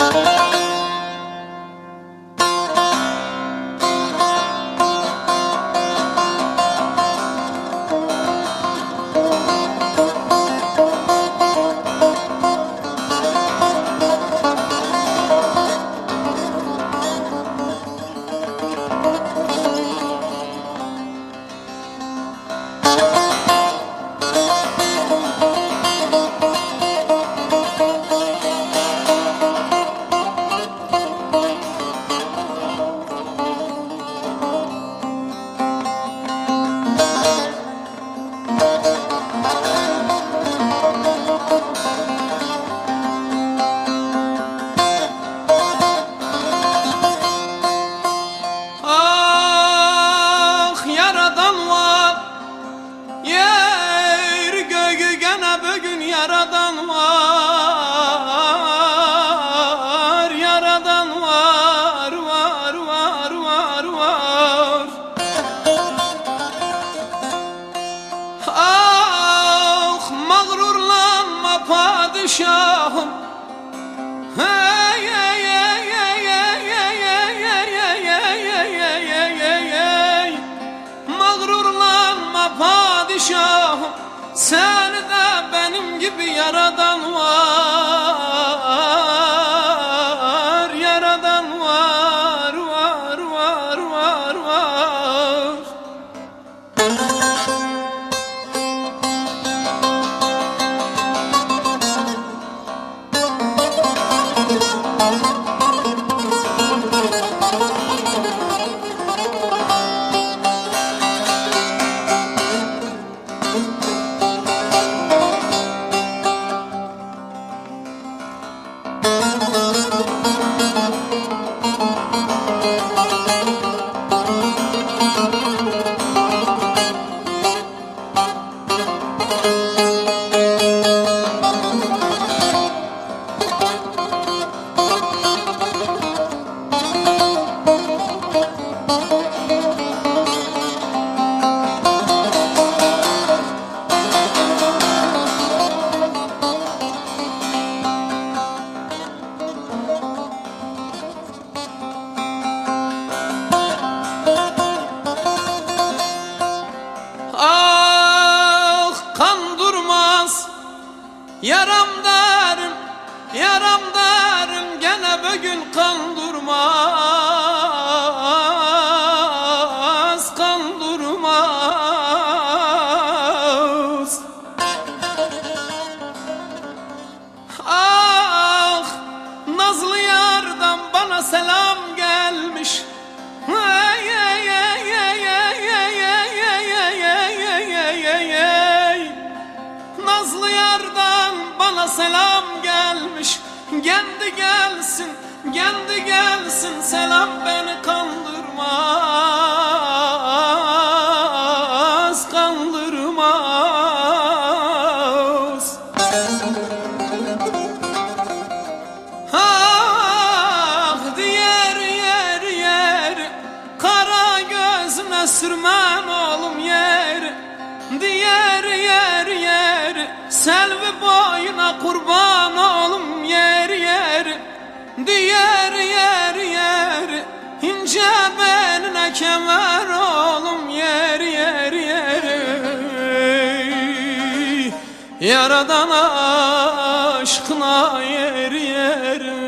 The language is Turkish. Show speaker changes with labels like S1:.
S1: you Ah mağrurlanma padişahım Hey hey hey hey hey hey hey hey hey hey hey hey hey hey Mağrurlanma padişahım Seni de benim gibi yaradan var Yaram derim Yaram derim Gene bugün kan durmaz Kan durmaz Ah Nazlı yardan bana selam gelmiş hey hey hey hey hey hey hey hey hey hey hey hey Nazlı yardan bana selam gelmiş. Kendi gelsin, kendi gelsin. Selam beni kandırmaz Kandırmaz. Ah diğer yer yer. Kara gözüne sürmem oğlum yer. Diğer yer yer. Selvi Aşkına kurban olum yer yer Diğer yer yer. İnce beline kemer olum yer yer yer. Yaradan aşkına yer yer.